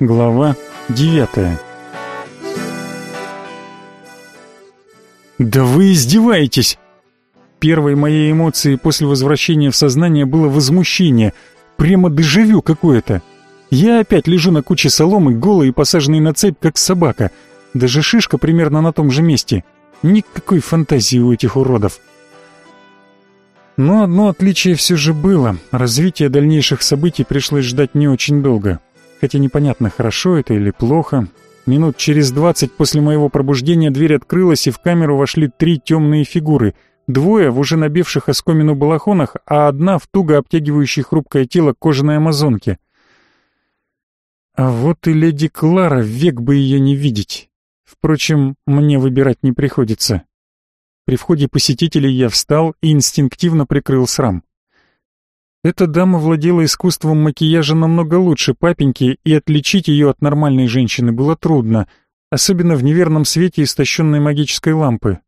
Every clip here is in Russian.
Глава девятая «Да вы издеваетесь!» Первой моей эмоцией после возвращения в сознание было возмущение. Прямо дежавю какое-то. Я опять лежу на куче соломы, голый и посаженный на цепь, как собака. Даже шишка примерно на том же месте. Никакой фантазии у этих уродов. Но одно отличие все же было. Развитие дальнейших событий пришлось ждать не очень долго. Хотя непонятно, хорошо это или плохо. Минут через двадцать после моего пробуждения дверь открылась, и в камеру вошли три темные фигуры. Двое в уже набивших оскомину балахонах, а одна в туго обтягивающей хрупкое тело кожаной амазонки. А вот и леди Клара, век бы ее не видеть. Впрочем, мне выбирать не приходится. При входе посетителей я встал и инстинктивно прикрыл срам. Эта дама владела искусством макияжа намного лучше папеньки, и отличить ее от нормальной женщины было трудно, особенно в неверном свете истощенной магической лампы.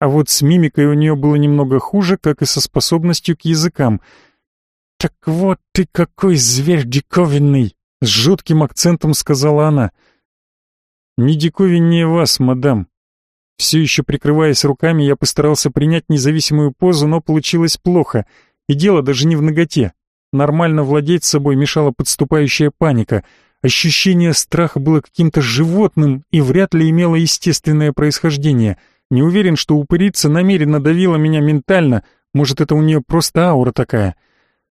А вот с мимикой у нее было немного хуже, как и со способностью к языкам. «Так вот ты какой зверь диковинный!» — с жутким акцентом сказала она. «Не диковиннее вас, мадам», все еще прикрываясь руками, я постарался принять независимую позу, но получилось плохо. И дело даже не в ноготе. Нормально владеть собой мешала подступающая паника. Ощущение страха было каким-то животным и вряд ли имело естественное происхождение. Не уверен, что упырица намеренно давила меня ментально, может, это у нее просто аура такая.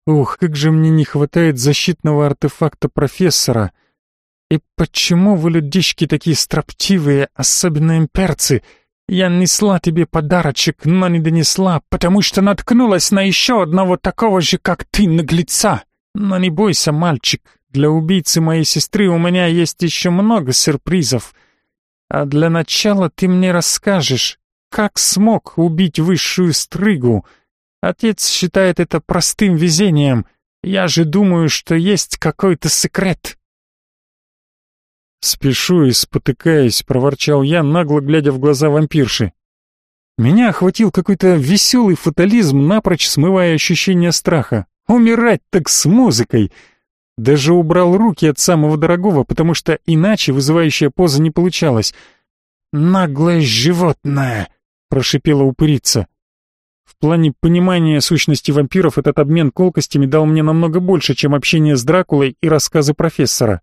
Ух, как же мне не хватает защитного артефакта профессора. И почему вы, людишки, такие строптивые, особенно имперцы? Я несла тебе подарочек, но не донесла, потому что наткнулась на еще одного такого же, как ты, наглеца. Но не бойся, мальчик, для убийцы моей сестры у меня есть еще много сюрпризов. А для начала ты мне расскажешь, как смог убить высшую стрыгу. Отец считает это простым везением. Я же думаю, что есть какой-то секрет. «Спешу и спотыкаясь», — проворчал я, нагло глядя в глаза вампирши. Меня охватил какой-то веселый фатализм, напрочь смывая ощущение страха. Умирать так с музыкой! Даже убрал руки от самого дорогого, потому что иначе вызывающая поза не получалась. «Наглое животное!» — прошипела упырица. В плане понимания сущности вампиров этот обмен колкостями дал мне намного больше, чем общение с Дракулой и рассказы профессора.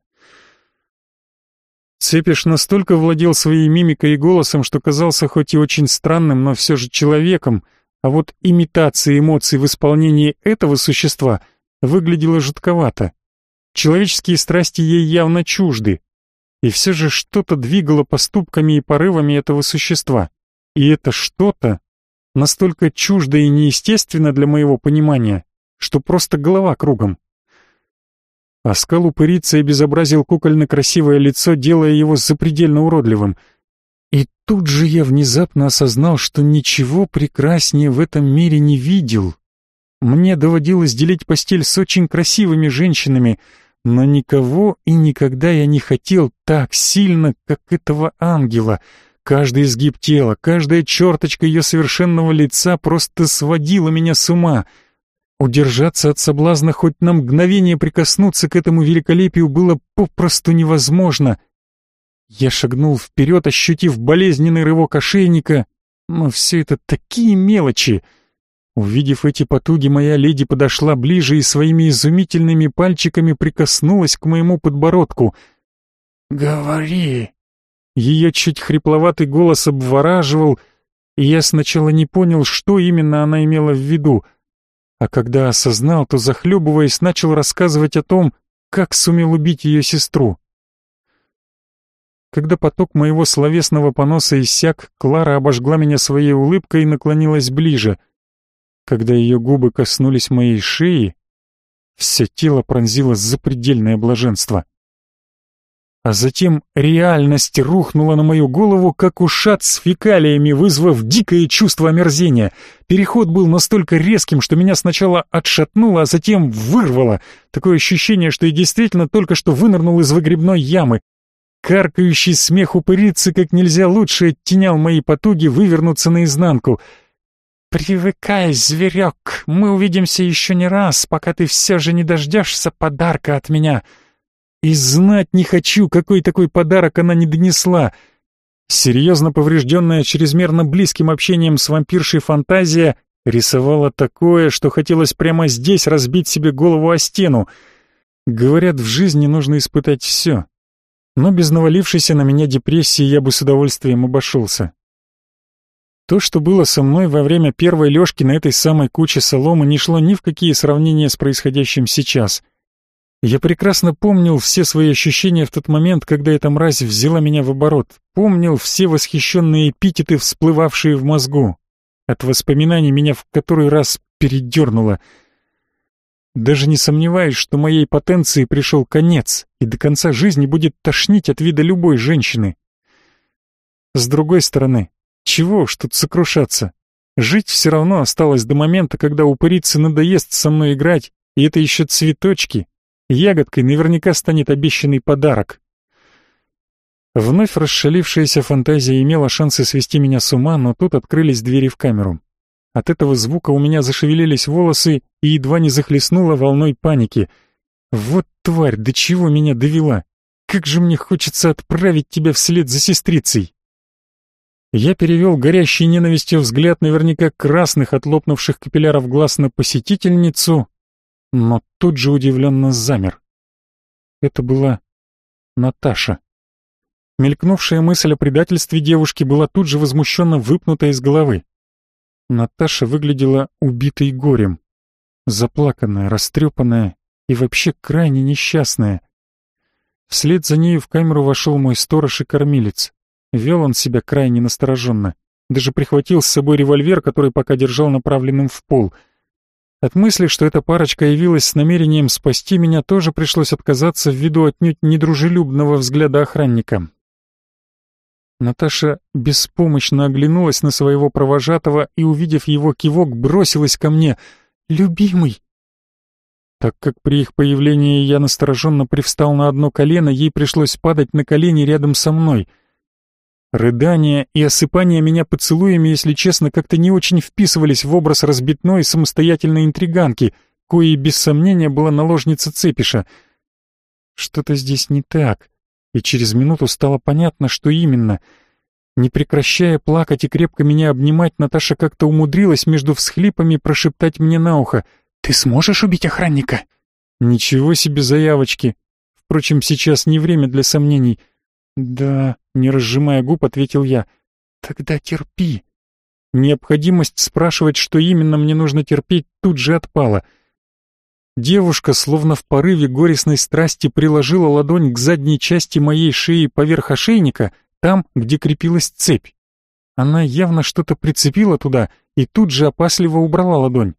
Цепиш настолько владел своей мимикой и голосом, что казался хоть и очень странным, но все же человеком, а вот имитация эмоций в исполнении этого существа выглядела жутковато. Человеческие страсти ей явно чужды, и все же что-то двигало поступками и порывами этого существа. И это что-то настолько чуждо и неестественно для моего понимания, что просто голова кругом. Оскал упырица и безобразил кукольно-красивое лицо, делая его запредельно уродливым. И тут же я внезапно осознал, что ничего прекраснее в этом мире не видел. Мне доводилось делить постель с очень красивыми женщинами, но никого и никогда я не хотел так сильно, как этого ангела. Каждый изгиб тела, каждая черточка ее совершенного лица просто сводила меня с ума — Удержаться от соблазна хоть на мгновение прикоснуться к этому великолепию было попросту невозможно. Я шагнул вперед, ощутив болезненный рывок ошейника, но все это такие мелочи. Увидев эти потуги, моя леди подошла ближе и своими изумительными пальчиками прикоснулась к моему подбородку. «Говори!» Ее чуть хрипловатый голос обвораживал, и я сначала не понял, что именно она имела в виду — а когда осознал, то, захлебываясь, начал рассказывать о том, как сумел убить ее сестру. Когда поток моего словесного поноса иссяк, Клара обожгла меня своей улыбкой и наклонилась ближе. Когда ее губы коснулись моей шеи, все тело пронзило запредельное блаженство а затем реальность рухнула на мою голову, как ушат с фекалиями, вызвав дикое чувство омерзения. Переход был настолько резким, что меня сначала отшатнуло, а затем вырвало. Такое ощущение, что я действительно только что вынырнул из выгребной ямы. Каркающий смех упырицы как нельзя лучше оттенял мои потуги вывернуться наизнанку. «Привыкай, зверек, мы увидимся еще не раз, пока ты все же не дождешься подарка от меня». И знать не хочу, какой такой подарок она не донесла. Серьезно поврежденная чрезмерно близким общением с вампиршей фантазия рисовала такое, что хотелось прямо здесь разбить себе голову о стену. Говорят, в жизни нужно испытать все. Но без навалившейся на меня депрессии я бы с удовольствием обошелся. То, что было со мной во время первой лёжки на этой самой куче соломы, не шло ни в какие сравнения с происходящим сейчас — я прекрасно помнил все свои ощущения в тот момент, когда эта мразь взяла меня в оборот, помнил все восхищенные эпитеты, всплывавшие в мозгу. От воспоминаний меня в который раз передернуло. Даже не сомневаюсь, что моей потенции пришел конец, и до конца жизни будет тошнить от вида любой женщины. С другой стороны, чего уж тут сокрушаться. Жить все равно осталось до момента, когда упырице надоест со мной играть, и это еще цветочки, Ягодкой наверняка станет обещанный подарок. Вновь расшалившаяся фантазия имела шансы свести меня с ума, но тут открылись двери в камеру. От этого звука у меня зашевелились волосы и едва не захлестнуло волной паники. Вот тварь, до чего меня довела! Как же мне хочется отправить тебя вслед за сестрицей! Я перевел горящий ненавистью взгляд наверняка красных от лопнувших капилляров глаз на посетительницу, но тут же удивленно замер. Это была Наташа. Мелькнувшая мысль о предательстве девушки была тут же возмущенно выпнута из головы. Наташа выглядела убитой горем, заплаканная, растрепанная и вообще крайне несчастная. Вслед за нею в камеру вошел мой сторож и кормилец. Вел он себя крайне настороженно. Даже прихватил с собой револьвер, который пока держал направленным в пол — от мысли, что эта парочка явилась с намерением спасти меня, тоже пришлось отказаться ввиду отнюдь недружелюбного взгляда охранника. Наташа беспомощно оглянулась на своего провожатого и, увидев его кивок, бросилась ко мне. «Любимый!» Так как при их появлении я настороженно привстал на одно колено, ей пришлось падать на колени рядом со мной — Рыдания и осыпания меня поцелуями, если честно, как-то не очень вписывались в образ разбитной самостоятельной интриганки, коей без сомнения была наложница Цепиша. Что-то здесь не так, и через минуту стало понятно, что именно. Не прекращая плакать и крепко меня обнимать, Наташа как-то умудрилась между всхлипами прошептать мне на ухо «Ты сможешь убить охранника?» Ничего себе заявочки. Впрочем, сейчас не время для сомнений — «Да», — не разжимая губ, ответил я. «Тогда терпи». Необходимость спрашивать, что именно мне нужно терпеть, тут же отпала. Девушка, словно в порыве горестной страсти, приложила ладонь к задней части моей шеи поверх ошейника, там, где крепилась цепь. Она явно что-то прицепила туда и тут же опасливо убрала ладонь.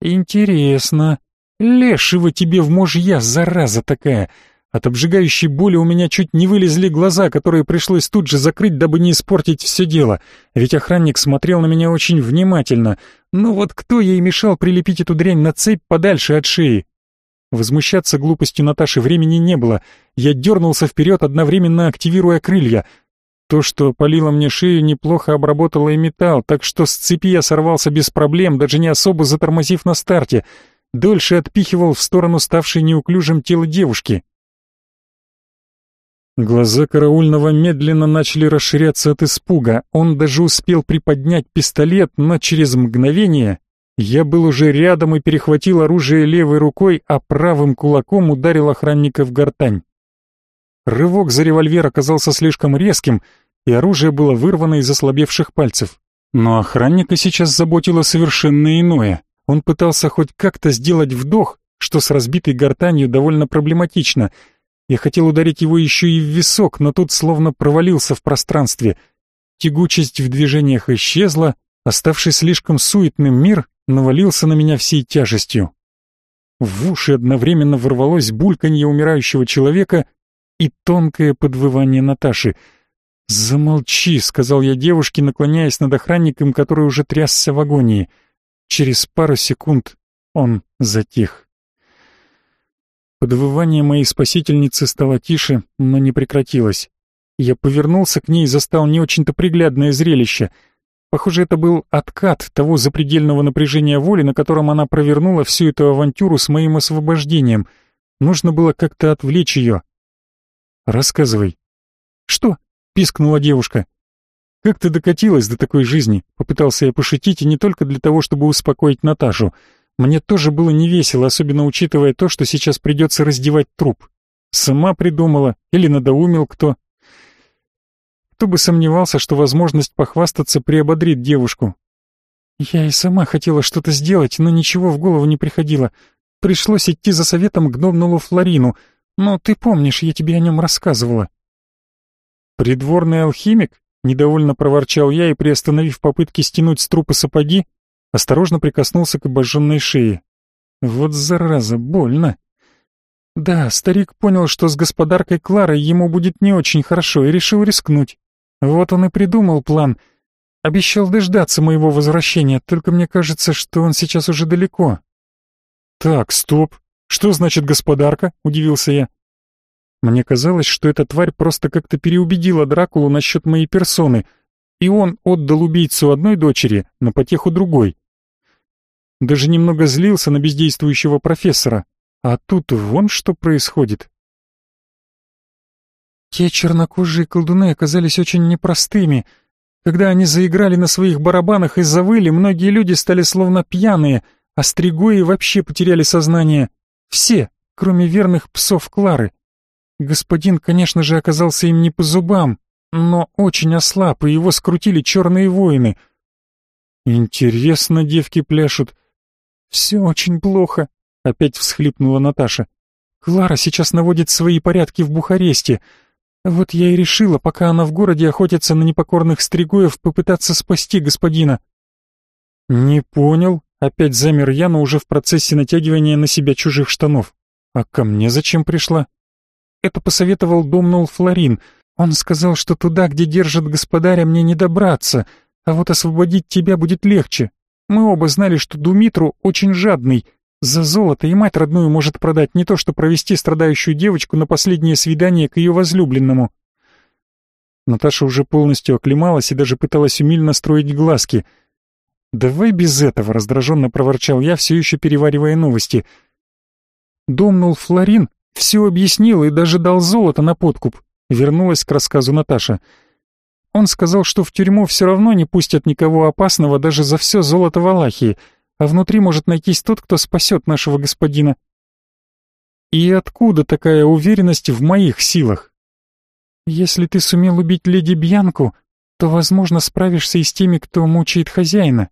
«Интересно. Лешего тебе в мужья, зараза такая!» От обжигающей боли у меня чуть не вылезли глаза, которые пришлось тут же закрыть, дабы не испортить все дело. Ведь охранник смотрел на меня очень внимательно. Ну вот кто ей мешал прилепить эту дрянь на цепь подальше от шеи? Возмущаться глупостью Наташи времени не было. Я дернулся вперед, одновременно активируя крылья. То, что полило мне шею, неплохо обработало и металл, так что с цепи я сорвался без проблем, даже не особо затормозив на старте. Дольше отпихивал в сторону ставшей неуклюжим тело девушки. Глаза караульного медленно начали расширяться от испуга. Он даже успел приподнять пистолет, но через мгновение я был уже рядом и перехватил оружие левой рукой, а правым кулаком ударил охранника в гортань. Рывок за револьвер оказался слишком резким, и оружие было вырвано из ослабевших пальцев. Но охранника сейчас заботило совершенно иное. Он пытался хоть как-то сделать вдох, что с разбитой гортанью довольно проблематично — я хотел ударить его еще и в висок, но тут словно провалился в пространстве. Тягучесть в движениях исчезла, оставший слишком суетным мир навалился на меня всей тяжестью. В уши одновременно ворвалось бульканье умирающего человека и тонкое подвывание Наташи. «Замолчи», — сказал я девушке, наклоняясь над охранником, который уже трясся в агонии. Через пару секунд он затих. Подвывание моей спасительницы стало тише, но не прекратилось. Я повернулся к ней и застал не очень-то приглядное зрелище. Похоже, это был откат того запредельного напряжения воли, на котором она провернула всю эту авантюру с моим освобождением. Нужно было как-то отвлечь ее. «Рассказывай». «Что?» — пискнула девушка. «Как ты докатилась до такой жизни?» — попытался я пошутить, и не только для того, чтобы успокоить Наташу. Мне тоже было невесело, особенно учитывая то, что сейчас придется раздевать труп. Сама придумала или надоумил кто. Кто бы сомневался, что возможность похвастаться приободрит девушку. Я и сама хотела что-то сделать, но ничего в голову не приходило. Пришлось идти за советом к гномнулу Флорину, но ты помнишь, я тебе о нем рассказывала. «Придворный алхимик?» — недовольно проворчал я и, приостановив попытки стянуть с трупа сапоги, осторожно прикоснулся к обожженной шее. «Вот зараза, больно!» Да, старик понял, что с господаркой Кларой ему будет не очень хорошо, и решил рискнуть. Вот он и придумал план. Обещал дождаться моего возвращения, только мне кажется, что он сейчас уже далеко. Так, стоп. Что значит господарка? Удивился я. Мне казалось, что эта тварь просто как-то переубедила Дракулу насчет моей персоны, и он отдал убийцу одной дочери на потеху другой. Даже немного злился на бездействующего профессора, а тут вон что происходит. Те чернокожие колдуны оказались очень непростыми. Когда они заиграли на своих барабанах и завыли, многие люди стали словно пьяные, а стригои вообще потеряли сознание. Все, кроме верных псов Клары. Господин, конечно же, оказался им не по зубам, но очень ослаб, и его скрутили черные воины. Интересно, девки пляшут. Все очень плохо. Опять всхлипнула Наташа. Клара сейчас наводит свои порядки в Бухаресте. Вот я и решила, пока она в городе охотится на непокорных стригоев, попытаться спасти господина. Не понял. Опять замер я, но уже в процессе натягивания на себя чужих штанов. А ко мне зачем пришла? Это посоветовал Домнул Флорин. Он сказал, что туда, где держат господаря, мне не добраться, а вот освободить тебя будет легче. Мы оба знали, что Думитру очень жадный, за золото и мать родную может продать не то, что провести страдающую девочку на последнее свидание к ее возлюбленному. Наташа уже полностью оклемалась и даже пыталась умильно строить глазки. «Давай без этого», — раздраженно проворчал я, все еще переваривая новости. Домнул Флорин все объяснил и даже дал золото на подкуп. Вернулась к рассказу Наташа. Он сказал, что в тюрьму все равно не пустят никого опасного даже за все золото Валахии — а внутри может найтись тот, кто спасет нашего господина. И откуда такая уверенность в моих силах? Если ты сумел убить леди Бьянку, то, возможно, справишься и с теми, кто мучает хозяина.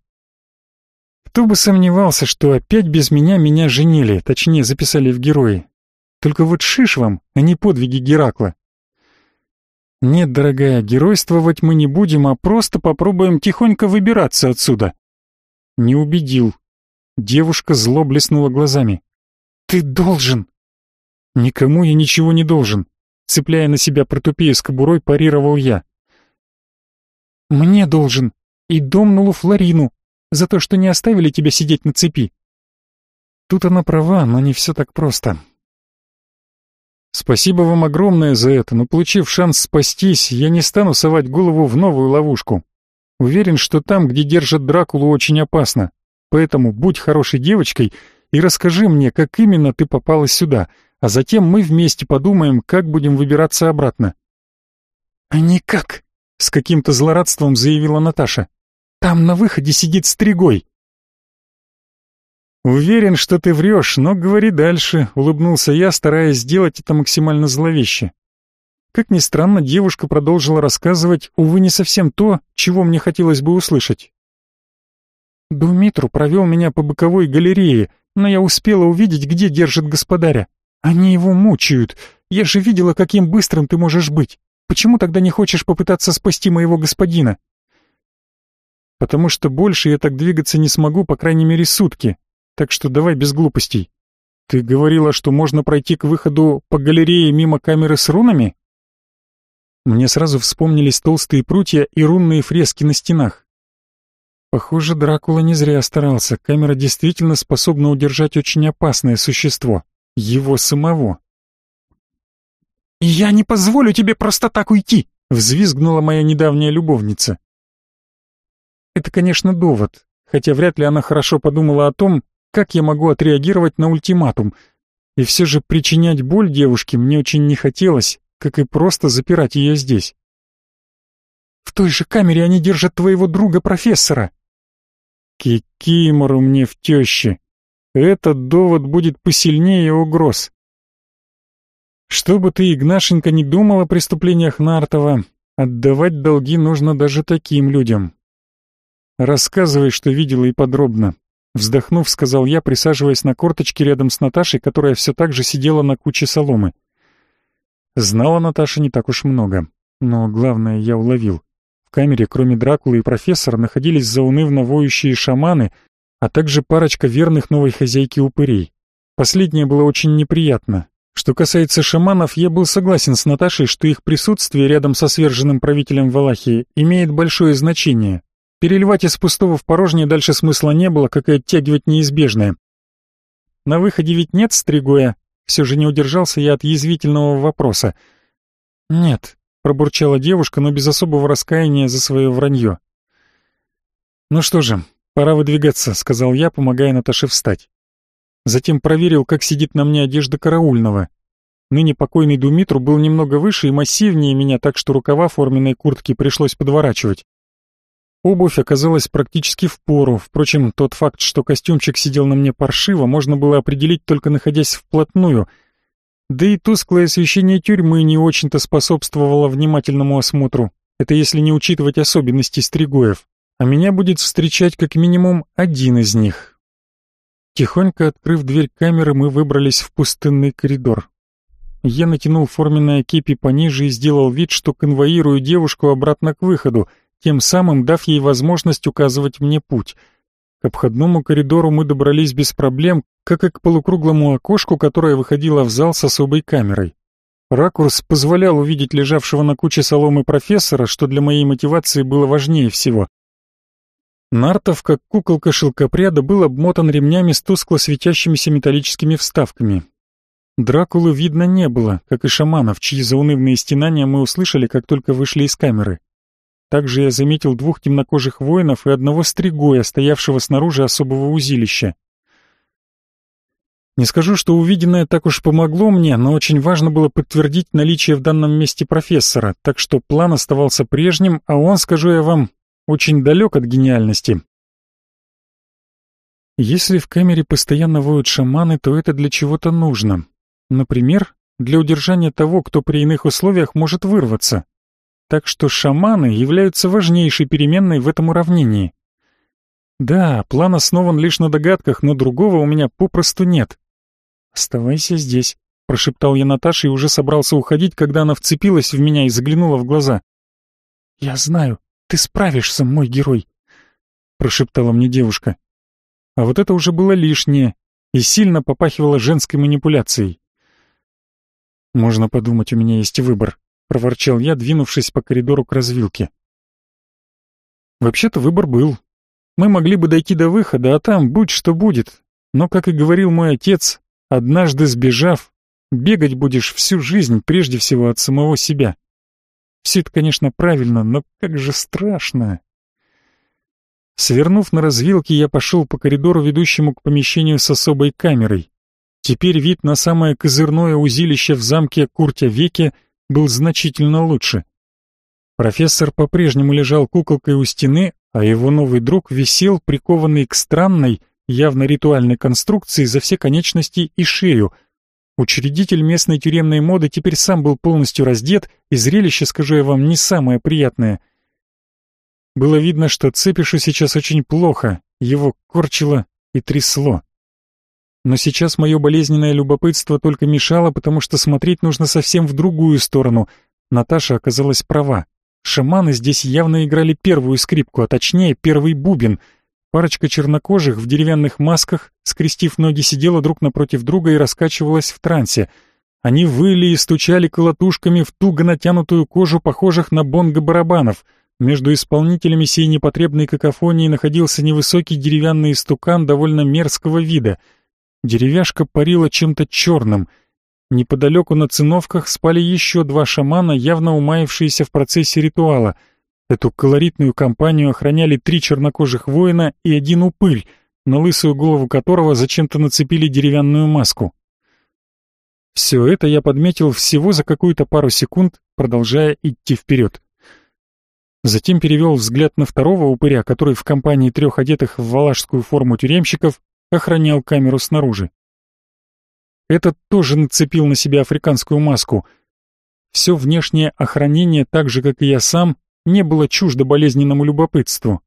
Кто бы сомневался, что опять без меня меня женили, точнее, записали в герои. Только вот шиш вам, а не подвиги Геракла. Нет, дорогая, геройствовать мы не будем, а просто попробуем тихонько выбираться отсюда. Не убедил. Девушка зло блеснула глазами. «Ты должен!» «Никому я ничего не должен», — цепляя на себя протупея с кобурой, парировал я. «Мне должен, и домнулу Флорину, за то, что не оставили тебя сидеть на цепи». Тут она права, но не все так просто. Спасибо вам огромное за это, но получив шанс спастись, я не стану совать голову в новую ловушку. Уверен, что там, где держат Дракулу, очень опасно. Поэтому будь хорошей девочкой и расскажи мне, как именно ты попала сюда, а затем мы вместе подумаем, как будем выбираться обратно». «А никак», — с каким-то злорадством заявила Наташа. «Там на выходе сидит стригой». «Уверен, что ты врешь, но говори дальше», — улыбнулся я, стараясь сделать это максимально зловеще. Как ни странно, девушка продолжила рассказывать, увы, не совсем то, чего мне хотелось бы услышать. Думитру провел меня по боковой галерее, но я успела увидеть, где держит господаря. Они его мучают. Я же видела, каким быстрым ты можешь быть. Почему тогда не хочешь попытаться спасти моего господина? Потому что больше я так двигаться не смогу, по крайней мере, сутки. Так что давай без глупостей. Ты говорила, что можно пройти к выходу по галерее мимо камеры с рунами? Мне сразу вспомнились толстые прутья и рунные фрески на стенах. Похоже, Дракула не зря старался. Камера действительно способна удержать очень опасное существо. Его самого. «Я не позволю тебе просто так уйти!» — взвизгнула моя недавняя любовница. Это, конечно, довод, хотя вряд ли она хорошо подумала о том, как я могу отреагировать на ультиматум. И все же причинять боль девушке мне очень не хотелось, как и просто запирать ее здесь. «В той же камере они держат твоего друга-профессора!» «Кикимору мне в теще!» Этот довод будет посильнее угроз. Что бы ты, Игнашенька, не думал о преступлениях Нартова, отдавать долги нужно даже таким людям. Рассказывай, что видела и подробно. Вздохнув, сказал я, присаживаясь на корточке рядом с Наташей, которая все так же сидела на куче соломы. Знала Наташа не так уж много, но главное я уловил. В камере, кроме Дракулы и профессора, находились заунывно воющие шаманы, а также парочка верных новой хозяйки упырей. Последнее было очень неприятно. Что касается шаманов, я был согласен с Наташей, что их присутствие рядом со сверженным правителем Валахии имеет большое значение. Переливать из пустого в порожнее дальше смысла не было, как и оттягивать неизбежное. На выходе ведь нет стригоя? Все же не удержался я от язвительного вопроса. «Нет», — пробурчала девушка, но без особого раскаяния за свое вранье. «Ну что же, «Пора выдвигаться», — сказал я, помогая Наташе встать. Затем проверил, как сидит на мне одежда караульного. Ныне покойный Думитру был немного выше и массивнее меня, так что рукава форменной куртки пришлось подворачивать. Обувь оказалась практически в пору, впрочем, тот факт, что костюмчик сидел на мне паршиво, можно было определить только находясь вплотную, да и тусклое освещение тюрьмы не очень-то способствовало внимательному осмотру, это если не учитывать особенности стригоев. А меня будет встречать как минимум один из них. Тихонько открыв дверь камеры, мы выбрались в пустынный коридор. Я натянул форменное кепи пониже и сделал вид, что конвоирую девушку обратно к выходу, тем самым дав ей возможность указывать мне путь. К обходному коридору мы добрались без проблем, как и к полукруглому окошку, которое выходило в зал с особой камерой. Ракурс позволял увидеть лежавшего на куче соломы профессора, что для моей мотивации было важнее всего. Нартов, как куколка шелкопряда, был обмотан ремнями с тускло светящимися металлическими вставками. Дракулы видно не было, как и шаманов, чьи заунывные стенания мы услышали, как только вышли из камеры. Также я заметил двух темнокожих воинов и одного стригоя, стоявшего снаружи особого узилища. Не скажу, что увиденное так уж помогло мне, но очень важно было подтвердить наличие в данном месте профессора, так что план оставался прежним, а он, скажу я вам, очень далек от гениальности. Если в камере постоянно воют шаманы, то это для чего-то нужно. Например, для удержания того, кто при иных условиях может вырваться. Так что шаманы являются важнейшей переменной в этом уравнении. Да, план основан лишь на догадках, но другого у меня попросту нет. «Оставайся здесь», — прошептал я Наташе и уже собрался уходить, когда она вцепилась в меня и заглянула в глаза. «Я знаю», ты справишься, мой герой!» — прошептала мне девушка. А вот это уже было лишнее и сильно попахивало женской манипуляцией. «Можно подумать, у меня есть выбор», — проворчал я, двинувшись по коридору к развилке. Вообще-то выбор был. Мы могли бы дойти до выхода, а там будь что будет. Но, как и говорил мой отец, однажды сбежав, бегать будешь всю жизнь прежде всего от самого себя. Все это, конечно, правильно, но как же страшно. Свернув на развилке, я пошел по коридору, ведущему к помещению с особой камерой. Теперь вид на самое козырное узилище в замке Куртя-Веке был значительно лучше. Профессор по-прежнему лежал куколкой у стены, а его новый друг висел, прикованный к странной, явно ритуальной конструкции за все конечности и шею — Учредитель местной тюремной моды теперь сам был полностью раздет, и зрелище, скажу я вам, не самое приятное. Было видно, что Цепишу сейчас очень плохо, его корчило и трясло. Но сейчас мое болезненное любопытство только мешало, потому что смотреть нужно совсем в другую сторону. Наташа оказалась права. Шаманы здесь явно играли первую скрипку, а точнее первый бубен — Парочка чернокожих в деревянных масках, скрестив ноги, сидела друг напротив друга и раскачивалась в трансе. Они выли и стучали колотушками в туго натянутую кожу, похожих на бонго-барабанов. Между исполнителями сей непотребной какофонии находился невысокий деревянный истукан довольно мерзкого вида. Деревяшка парила чем-то черным. Неподалеку на циновках спали еще два шамана, явно умаившиеся в процессе ритуала — Эту колоритную компанию охраняли три чернокожих воина и один упырь, на лысую голову которого зачем-то нацепили деревянную маску. Все это я подметил всего за какую-то пару секунд, продолжая идти вперед. Затем перевел взгляд на второго упыря, который в компании трех одетых в валашскую форму тюремщиков охранял камеру снаружи. Этот тоже нацепил на себя африканскую маску. Все внешнее охранение, так же, как и я сам, не было чуждо болезненному любопытству.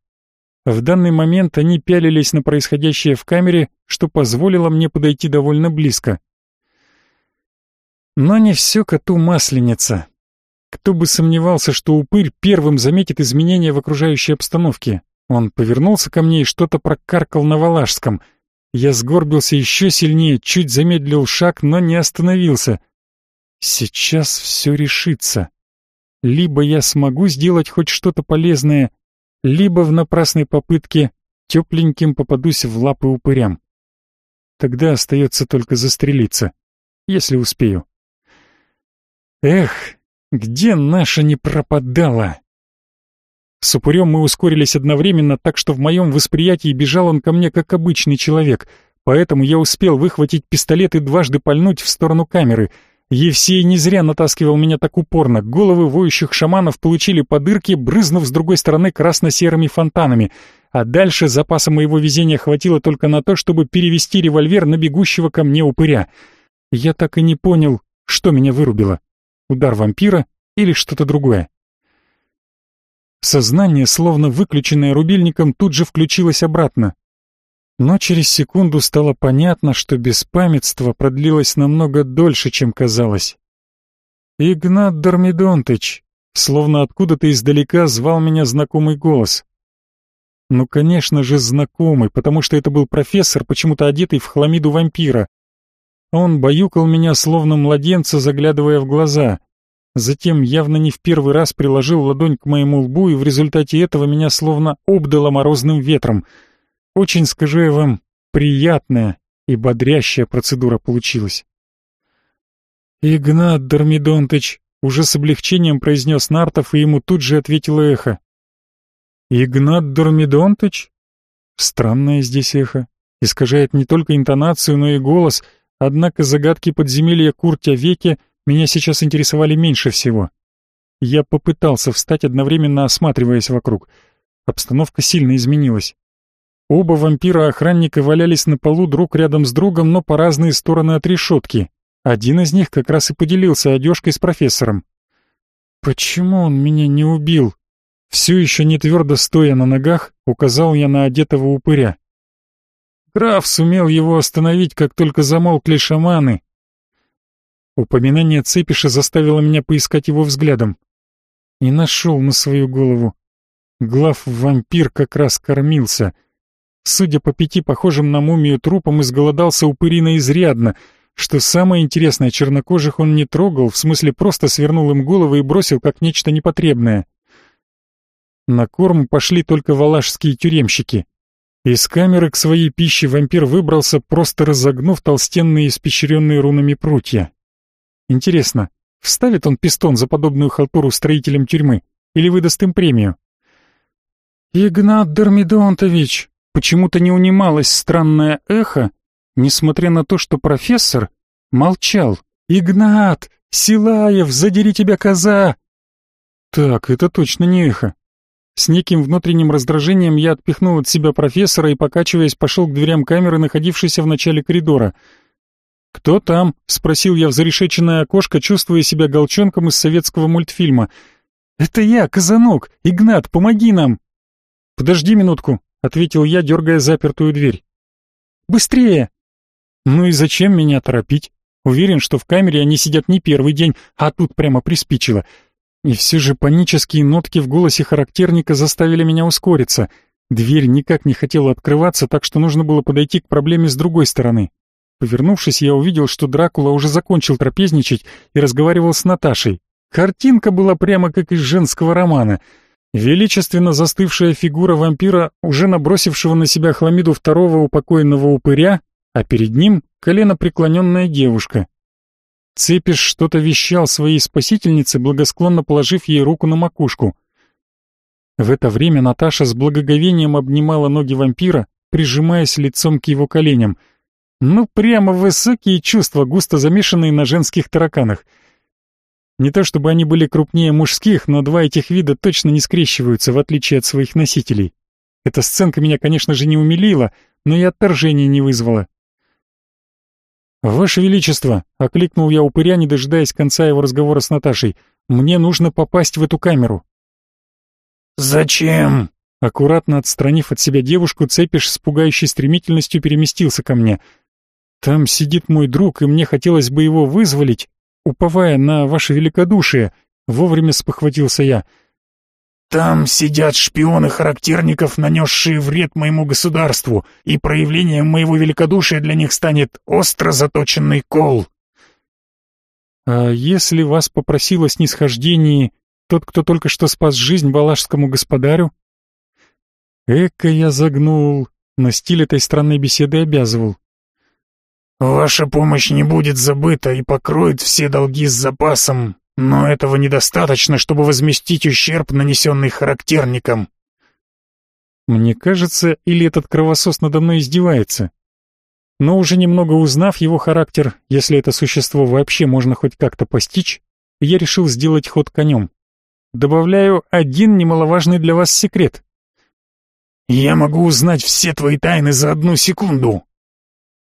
В данный момент они пялились на происходящее в камере, что позволило мне подойти довольно близко. Но не все коту масленица. Кто бы сомневался, что упырь первым заметит изменения в окружающей обстановке. Он повернулся ко мне и что-то прокаркал на валашском. Я сгорбился еще сильнее, чуть замедлил шаг, но не остановился. Сейчас все решится. Либо я смогу сделать хоть что-то полезное, либо в напрасной попытке тепленьким попадусь в лапы упырям. Тогда остается только застрелиться, если успею. Эх, где наша не пропадала? С упырем мы ускорились одновременно, так что в моем восприятии бежал он ко мне как обычный человек, поэтому я успел выхватить пистолет и дважды пальнуть в сторону камеры. Евсей не зря натаскивал меня так упорно. Головы воющих шаманов получили подырки, брызнув с другой стороны красно-серыми фонтанами. А дальше запаса моего везения хватило только на то, чтобы перевести револьвер на бегущего ко мне упыря. Я так и не понял, что меня вырубило удар вампира или что-то другое. Сознание, словно выключенное рубильником, тут же включилось обратно. Но через секунду стало понятно, что беспамятство продлилось намного дольше, чем казалось. «Игнат Дормидонтыч!» Словно откуда-то издалека звал меня знакомый голос. Ну, конечно же, знакомый, потому что это был профессор, почему-то одетый в хламиду вампира. Он баюкал меня, словно младенца, заглядывая в глаза. Затем явно не в первый раз приложил ладонь к моему лбу, и в результате этого меня словно обдало морозным ветром. Очень, скажу я вам, приятная и бодрящая процедура получилась. «Игнат Дормидонтыч», — уже с облегчением произнес Нартов, и ему тут же ответило эхо. «Игнат Дормидонтыч?» Странное здесь эхо. Искажает не только интонацию, но и голос — Однако загадки подземелья Куртя-Веке меня сейчас интересовали меньше всего. Я попытался встать, одновременно осматриваясь вокруг. Обстановка сильно изменилась. Оба вампира-охранника валялись на полу друг рядом с другом, но по разные стороны от решетки. Один из них как раз и поделился одежкой с профессором. «Почему он меня не убил?» Все еще не твердо стоя на ногах, указал я на одетого упыря. Граф сумел его остановить, как только замолкли шаманы. Упоминание Цепиша заставило меня поискать его взглядом. И нашел на свою голову. Глав-вампир как раз кормился. Судя по пяти похожим на мумию трупам, изголодался упырина изрядно. Что самое интересное, чернокожих он не трогал, в смысле просто свернул им головы и бросил как нечто непотребное. На корм пошли только валашские тюремщики. Из камеры к своей пище вампир выбрался, просто разогнув толстенные испещренные рунами прутья. Интересно, вставит он пистон за подобную халтуру строителям тюрьмы или выдаст им премию? «Игнат Дормидонтович!» Почему-то не унималось странное эхо, несмотря на то, что профессор молчал. «Игнат! Силаев, задери тебя, коза!» Так, это точно не эхо. С неким внутренним раздражением я отпихнул от себя профессора и, покачиваясь, пошел к дверям камеры, находившейся в начале коридора. «Кто там?» — спросил я в зарешеченное окошко, чувствуя себя голчонком из советского мультфильма. «Это я, Казанок! Игнат, помоги нам!» «Подожди минутку», — ответил я, дергая запертую дверь. «Быстрее!» «Ну и зачем меня торопить? Уверен, что в камере они сидят не первый день, а тут прямо приспичило. И все же панические нотки в голосе характерника заставили меня ускориться. Дверь никак не хотела открываться, так что нужно было подойти к проблеме с другой стороны. Повернувшись, я увидел, что Дракула уже закончил трапезничать и разговаривал с Наташей. Картинка была прямо как из женского романа. Величественно застывшая фигура вампира, уже набросившего на себя хламиду второго упокоенного упыря, а перед ним колено преклоненная девушка. Цепиш что-то вещал своей спасительнице, благосклонно положив ей руку на макушку. В это время Наташа с благоговением обнимала ноги вампира, прижимаясь лицом к его коленям. Ну, прямо высокие чувства, густо замешанные на женских тараканах. Не то чтобы они были крупнее мужских, но два этих вида точно не скрещиваются, в отличие от своих носителей. Эта сценка меня, конечно же, не умилила, но и отторжения не вызвала. «Ваше Величество!» — окликнул я упыря, не дожидаясь конца его разговора с Наташей. «Мне нужно попасть в эту камеру». «Зачем?» Аккуратно отстранив от себя девушку, Цепиш с пугающей стремительностью переместился ко мне. «Там сидит мой друг, и мне хотелось бы его вызволить, уповая на ваше великодушие», — вовремя спохватился я. Там сидят шпионы характерников, нанесшие вред моему государству, и проявлением моего великодушия для них станет остро заточенный кол. А если вас попросил о тот, кто только что спас жизнь балашскому господарю? Эка я загнул, но стиль этой странной беседы обязывал. Ваша помощь не будет забыта и покроет все долги с запасом, но этого недостаточно, чтобы возместить ущерб, нанесенный характерником. Мне кажется, или этот кровосос надо мной издевается. Но уже немного узнав его характер, если это существо вообще можно хоть как-то постичь, я решил сделать ход конем. Добавляю один немаловажный для вас секрет. «Я могу узнать все твои тайны за одну секунду»,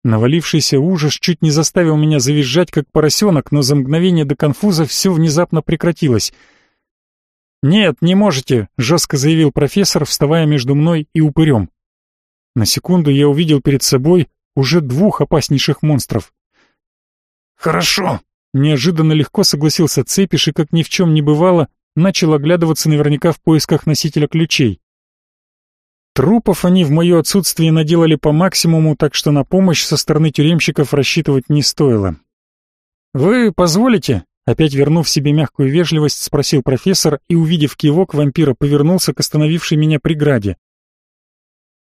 Навалившийся ужас чуть не заставил меня завизжать, как поросенок, но за мгновение до конфуза все внезапно прекратилось. «Нет, не можете», — жестко заявил профессор, вставая между мной и упырем. На секунду я увидел перед собой уже двух опаснейших монстров. «Хорошо», — неожиданно легко согласился Цепиш и, как ни в чем не бывало, начал оглядываться наверняка в поисках носителя ключей. Трупов они в мое отсутствие наделали по максимуму, так что на помощь со стороны тюремщиков рассчитывать не стоило. «Вы позволите?» Опять вернув себе мягкую вежливость, спросил профессор и, увидев кивок вампира, повернулся к остановившей меня преграде.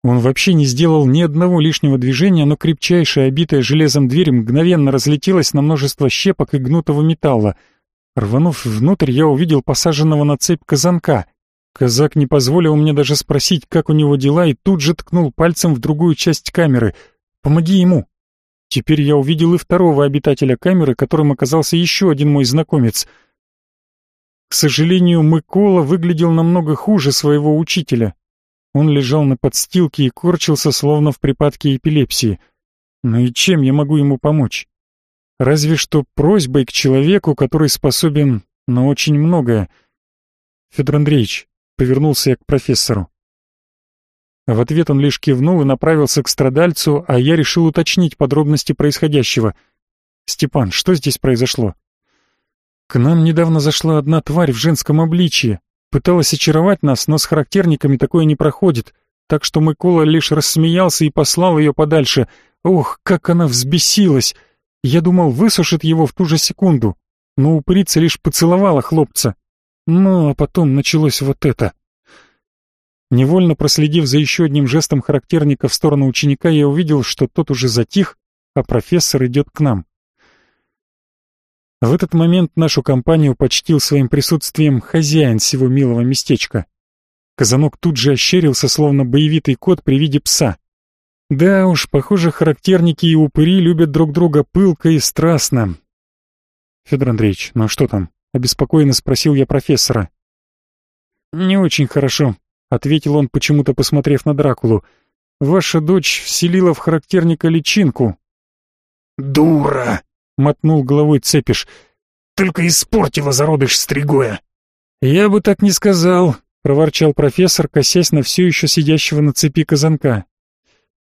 Он вообще не сделал ни одного лишнего движения, но крепчайшая, обитая железом дверь мгновенно разлетелась на множество щепок и гнутого металла. Рванув внутрь, я увидел посаженного на цепь казанка. Казак не позволил мне даже спросить, как у него дела, и тут же ткнул пальцем в другую часть камеры. «Помоги ему!» Теперь я увидел и второго обитателя камеры, которым оказался еще один мой знакомец. К сожалению, Микола выглядел намного хуже своего учителя. Он лежал на подстилке и корчился, словно в припадке эпилепсии. Ну и чем я могу ему помочь? Разве что просьбой к человеку, который способен на очень многое. Федор Андреевич, Повернулся я к профессору. В ответ он лишь кивнул и направился к страдальцу, а я решил уточнить подробности происходящего. «Степан, что здесь произошло?» «К нам недавно зашла одна тварь в женском обличье. Пыталась очаровать нас, но с характерниками такое не проходит, так что Микола лишь рассмеялся и послал ее подальше. Ох, как она взбесилась! Я думал, высушит его в ту же секунду, но упырица лишь поцеловала хлопца. Ну, а потом началось вот это. Невольно проследив за еще одним жестом характерника в сторону ученика, я увидел, что тот уже затих, а профессор идет к нам. В этот момент нашу компанию почтил своим присутствием хозяин всего милого местечка. Казанок тут же ощерился, словно боевитый кот при виде пса. Да уж, похоже, характерники и упыри любят друг друга пылко и страстно. Федор Андреевич, ну что там? Обеспокоенно спросил я профессора. «Не очень хорошо», — ответил он, почему-то посмотрев на Дракулу. «Ваша дочь вселила в характерника личинку». «Дура!» — мотнул головой Цепиш. «Только испортила зародыш Стригоя». «Я бы так не сказал», — проворчал профессор, косясь на все еще сидящего на цепи казанка.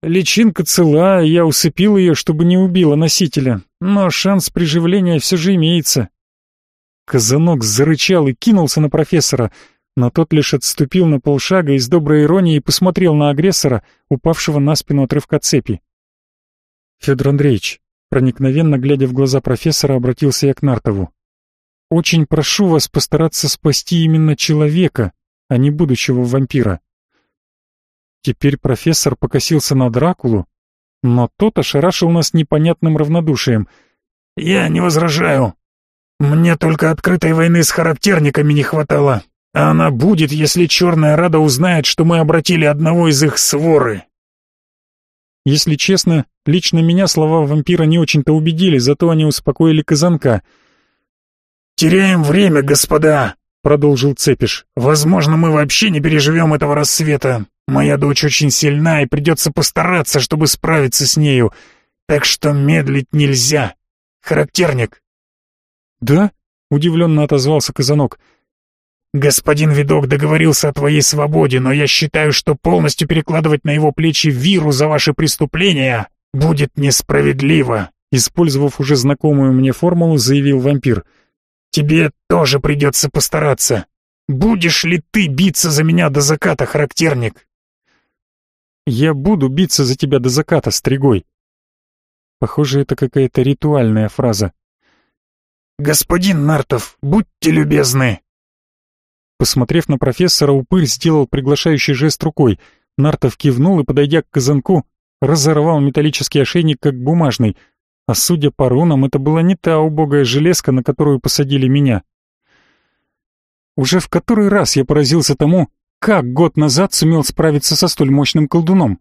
«Личинка цела, я усыпил ее, чтобы не убила носителя, но шанс приживления все же имеется». Казанок зарычал и кинулся на профессора, но тот лишь отступил на полшага и с доброй иронией посмотрел на агрессора, упавшего на спину отрывка цепи. «Федор Андреевич», проникновенно глядя в глаза профессора, обратился я к Нартову. «Очень прошу вас постараться спасти именно человека, а не будущего вампира». Теперь профессор покосился на Дракулу, но тот ошарашил нас непонятным равнодушием. «Я не возражаю», мне только открытой войны с характерниками не хватало. А она будет, если Черная Рада узнает, что мы обратили одного из их своры. Если честно, лично меня слова вампира не очень-то убедили, зато они успокоили казанка. «Теряем время, господа!» — продолжил Цепиш. «Возможно, мы вообще не переживем этого рассвета. Моя дочь очень сильна, и придется постараться, чтобы справиться с нею. Так что медлить нельзя. Характерник!» «Да?» — удивленно отозвался казанок. Господин Видок договорился о твоей свободе, но я считаю, что полностью перекладывать на его плечи виру за ваши преступления будет несправедливо. Использовав уже знакомую мне формулу, заявил вампир. Тебе тоже придется постараться. Будешь ли ты биться за меня до заката, характерник? Я буду биться за тебя до заката, стригой. Похоже, это какая-то ритуальная фраза. Господин Нартов, будьте любезны, Посмотрев на профессора, упырь сделал приглашающий жест рукой. Нартов кивнул и, подойдя к казанку, разорвал металлический ошейник, как бумажный. А судя по рунам, это была не та убогая железка, на которую посадили меня. Уже в который раз я поразился тому, как год назад сумел справиться со столь мощным колдуном.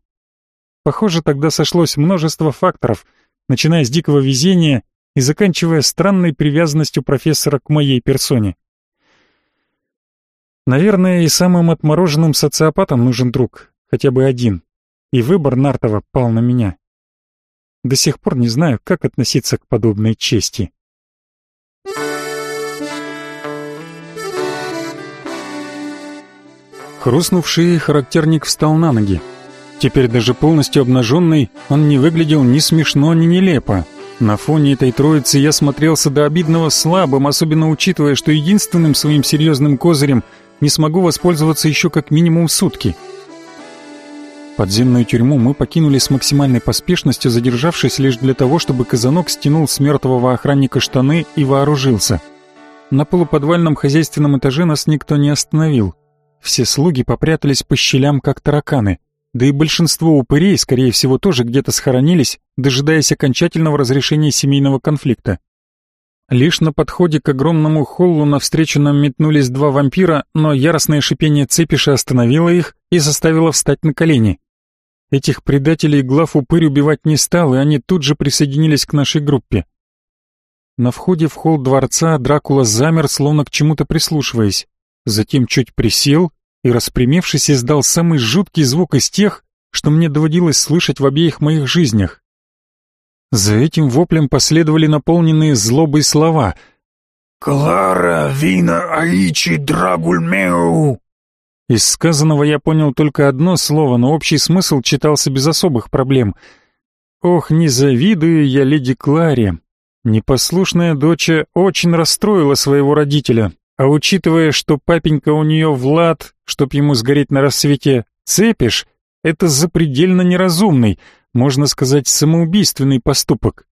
Похоже, тогда сошлось множество факторов, начиная с дикого везения и заканчивая странной привязанностью профессора к моей персоне. Наверное, и самым отмороженным социопатам нужен друг, хотя бы один. И выбор Нартова пал на меня. До сих пор не знаю, как относиться к подобной чести. Хрустнувший характерник встал на ноги. Теперь даже полностью обнаженный, он не выглядел ни смешно, ни нелепо. На фоне этой троицы я смотрелся до обидного слабым, особенно учитывая, что единственным своим серьезным козырем — не смогу воспользоваться еще как минимум сутки. Подземную тюрьму мы покинули с максимальной поспешностью, задержавшись лишь для того, чтобы казанок стянул с мертвого охранника штаны и вооружился. На полуподвальном хозяйственном этаже нас никто не остановил. Все слуги попрятались по щелям, как тараканы. Да и большинство упырей, скорее всего, тоже где-то схоронились, дожидаясь окончательного разрешения семейного конфликта. Лишь на подходе к огромному холлу навстречу нам метнулись два вампира, но яростное шипение цепиша остановило их и заставило встать на колени. Этих предателей глав упырь убивать не стал, и они тут же присоединились к нашей группе. На входе в холл дворца Дракула замер, словно к чему-то прислушиваясь. Затем чуть присел и, распрямившись, издал самый жуткий звук из тех, что мне доводилось слышать в обеих моих жизнях. За этим воплем последовали наполненные злобой слова. «Клара, вина, аичи, драгульмеу!» Из сказанного я понял только одно слово, но общий смысл читался без особых проблем. «Ох, не завидую я леди Кларе!» Непослушная доча очень расстроила своего родителя, а учитывая, что папенька у нее Влад, чтоб ему сгореть на рассвете, цепишь, это запредельно неразумный, можно сказать, самоубийственный поступок.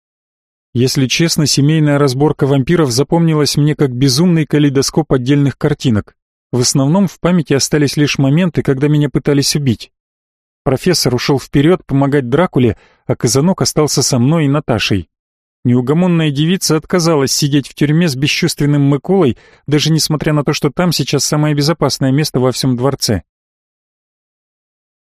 Если честно, семейная разборка вампиров запомнилась мне как безумный калейдоскоп отдельных картинок. В основном в памяти остались лишь моменты, когда меня пытались убить. Профессор ушел вперед помогать Дракуле, а Казанок остался со мной и Наташей. Неугомонная девица отказалась сидеть в тюрьме с бесчувственным Миколой, даже несмотря на то, что там сейчас самое безопасное место во всем дворце.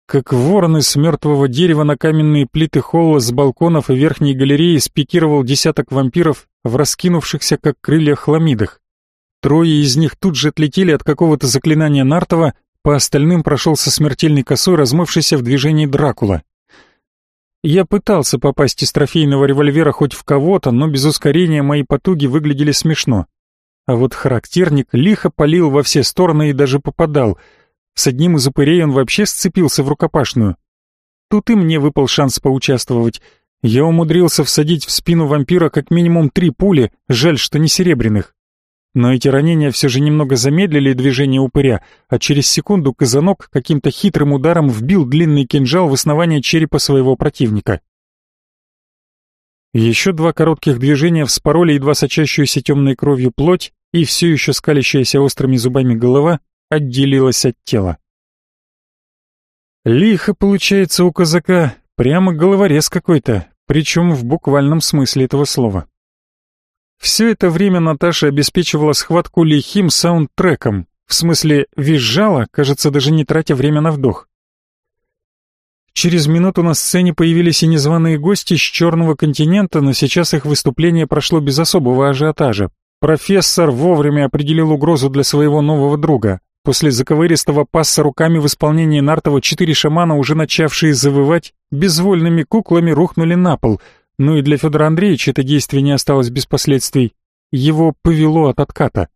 Как вороны с мертвого дерева на каменные плиты холла с балконов и верхней галереи спикировал десяток вампиров в раскинувшихся как крылья хламидах. Трое из них тут же отлетели от какого-то заклинания Нартова, по остальным прошелся смертельной косой, размывшийся в движении Дракула. Я пытался попасть из трофейного револьвера хоть в кого-то, но без ускорения мои потуги выглядели смешно. А вот характерник лихо палил во все стороны и даже попадал — с одним из упырей он вообще сцепился в рукопашную. Тут и мне выпал шанс поучаствовать. Я умудрился всадить в спину вампира как минимум три пули, жаль, что не серебряных. Но эти ранения все же немного замедлили движение упыря, а через секунду казанок каким-то хитрым ударом вбил длинный кинжал в основание черепа своего противника. Еще два коротких движения вспороли едва сочащуюся темной кровью плоть, и все еще скалящаяся острыми зубами голова отделилась от тела. Лихо получается у казака, прямо головорез какой-то, причем в буквальном смысле этого слова. Все это время Наташа обеспечивала схватку лихим саундтреком, в смысле визжала, кажется, даже не тратя время на вдох. Через минуту на сцене появились и незваные гости с черного континента, но сейчас их выступление прошло без особого ажиотажа. Профессор вовремя определил угрозу для своего нового друга. После заковыристого пасса руками в исполнении Нартова четыре шамана, уже начавшие завывать, безвольными куклами рухнули на пол. Ну и для Федора Андреевича это действие не осталось без последствий. Его повело от отката.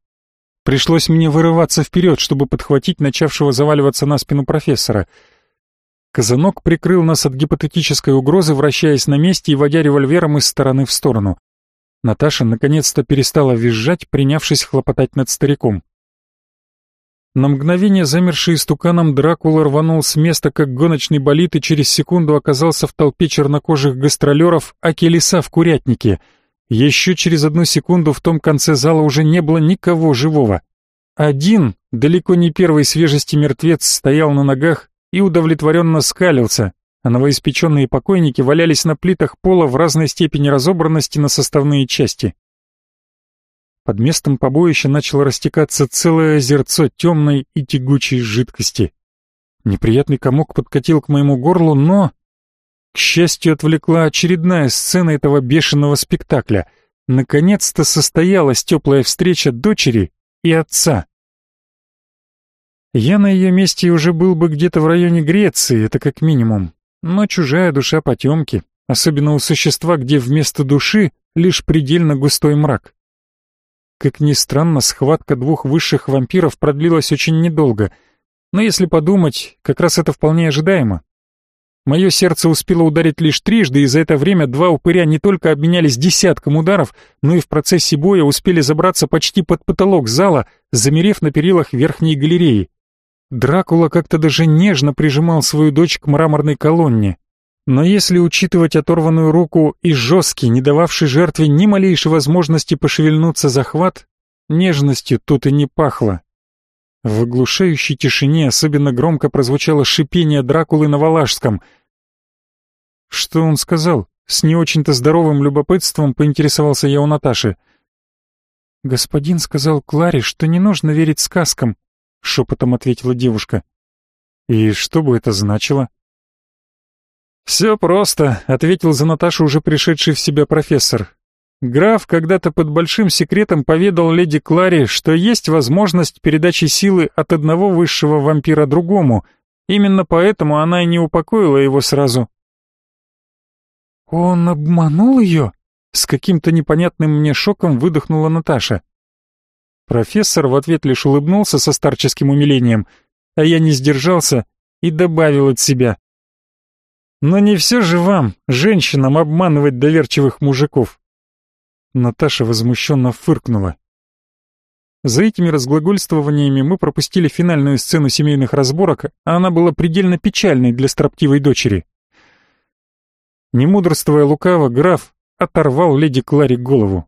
Пришлось мне вырываться вперед, чтобы подхватить начавшего заваливаться на спину профессора — Казанок прикрыл нас от гипотетической угрозы, вращаясь на месте и водя револьвером из стороны в сторону. Наташа наконец-то перестала визжать, принявшись хлопотать над стариком. На мгновение замерший истуканом Дракула рванул с места, как гоночный болид, и через секунду оказался в толпе чернокожих гастролеров Акелиса в курятнике. Еще через одну секунду в том конце зала уже не было никого живого. Один, далеко не первой свежести мертвец, стоял на ногах и удовлетворенно скалился, а новоиспеченные покойники валялись на плитах пола в разной степени разобранности на составные части. Под местом побоища начало растекаться целое озерцо темной и тягучей жидкости. Неприятный комок подкатил к моему горлу, но... К счастью, отвлекла очередная сцена этого бешеного спектакля. Наконец-то состоялась теплая встреча дочери и отца. Я на ее месте уже был бы где-то в районе Греции, это как минимум. Но чужая душа потемки, особенно у существа, где вместо души лишь предельно густой мрак. Как ни странно, схватка двух высших вампиров продлилась очень недолго, но если подумать, как раз это вполне ожидаемо. Мое сердце успело ударить лишь трижды, и за это время два упыря не только обменялись десятком ударов, но и в процессе боя успели забраться почти под потолок зала, замерев на перилах верхней галереи. Дракула как-то даже нежно прижимал свою дочь к мраморной колонне. Но если учитывать оторванную руку и жесткий, не дававший жертве ни малейшей возможности пошевельнуться захват, нежностью тут и не пахло. В оглушающей тишине особенно громко прозвучало шипение Дракулы на валашском. Что он сказал? С не очень-то здоровым любопытством поинтересовался я у Наташи. Господин сказал Кларе, что не нужно верить сказкам, — шепотом ответила девушка. «И что бы это значило?» «Все просто», — ответил за Наташу уже пришедший в себя профессор. Граф когда-то под большим секретом поведал леди Кларе, что есть возможность передачи силы от одного высшего вампира другому. Именно поэтому она и не упокоила его сразу. «Он обманул ее?» — с каким-то непонятным мне шоком выдохнула Наташа. Профессор в ответ лишь улыбнулся со старческим умилением, а я не сдержался и добавил от себя. Но не все же вам, женщинам, обманывать доверчивых мужиков. Наташа возмущенно фыркнула. За этими разглагольствованиями мы пропустили финальную сцену семейных разборок, а она была предельно печальной для строптивой дочери. Не мудрствуя лукаво, граф оторвал леди Кларе голову.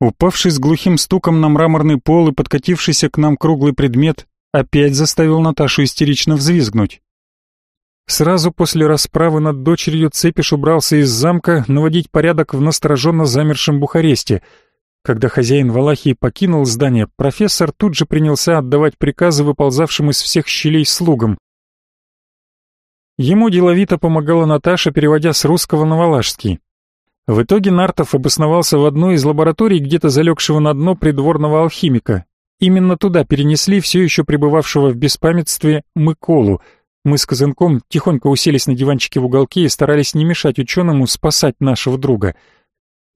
Упавший с глухим стуком на мраморный пол и подкатившийся к нам круглый предмет опять заставил Наташу истерично взвизгнуть. Сразу после расправы над дочерью Цепиш убрался из замка наводить порядок в настороженно замершем Бухаресте. Когда хозяин Валахии покинул здание, профессор тут же принялся отдавать приказы выползавшим из всех щелей слугам. Ему деловито помогала Наташа, переводя с русского на валашский. В итоге Нартов обосновался в одной из лабораторий, где-то залегшего на дно придворного алхимика. Именно туда перенесли все еще пребывавшего в беспамятстве Мыколу. Мы с Казанком тихонько уселись на диванчике в уголке и старались не мешать ученому спасать нашего друга.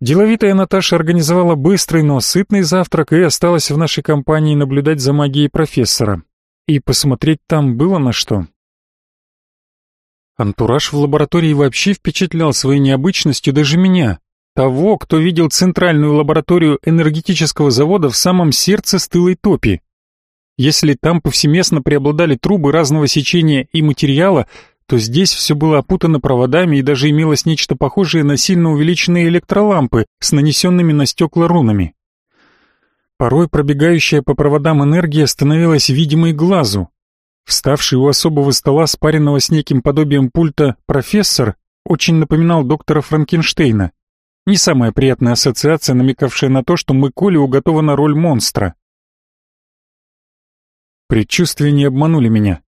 Деловитая Наташа организовала быстрый, но сытный завтрак и осталась в нашей компании наблюдать за магией профессора. И посмотреть там было на что. Антураж в лаборатории вообще впечатлял своей необычностью даже меня, того, кто видел центральную лабораторию энергетического завода в самом сердце стылой топи. Если там повсеместно преобладали трубы разного сечения и материала, то здесь все было опутано проводами и даже имелось нечто похожее на сильно увеличенные электролампы с нанесенными на стекла рунами. Порой пробегающая по проводам энергия становилась видимой глазу, Вставший у особого стола, спаренного с неким подобием пульта, профессор очень напоминал доктора Франкенштейна. Не самая приятная ассоциация, намекавшая на то, что мы Коле уготована роль монстра. Предчувствия не обманули меня.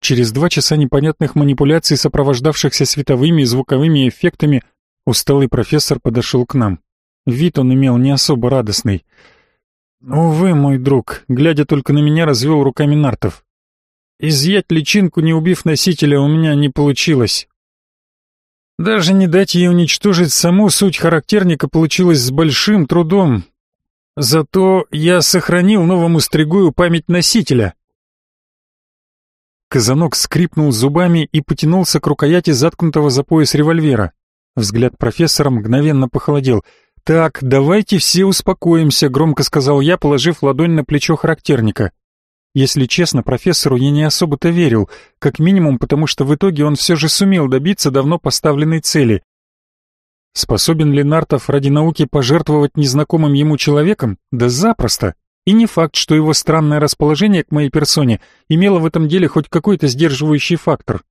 Через два часа непонятных манипуляций, сопровождавшихся световыми и звуковыми эффектами, усталый профессор подошел к нам. Вид он имел не особо радостный. «Увы, мой друг», глядя только на меня, развел руками Нартов. «Изъять личинку, не убив носителя, у меня не получилось. Даже не дать ей уничтожить саму суть характерника получилось с большим трудом. Зато я сохранил новому стригую память носителя. Казанок скрипнул зубами и потянулся к рукояти заткнутого за пояс револьвера. Взгляд профессора мгновенно похолодел. «Так, давайте все успокоимся», — громко сказал я, положив ладонь на плечо характерника. Если честно, профессору я не особо-то верил, как минимум потому, что в итоге он все же сумел добиться давно поставленной цели. Способен ли Нартов ради науки пожертвовать незнакомым ему человеком? Да запросто. И не факт, что его странное расположение к моей персоне имело в этом деле хоть какой-то сдерживающий фактор.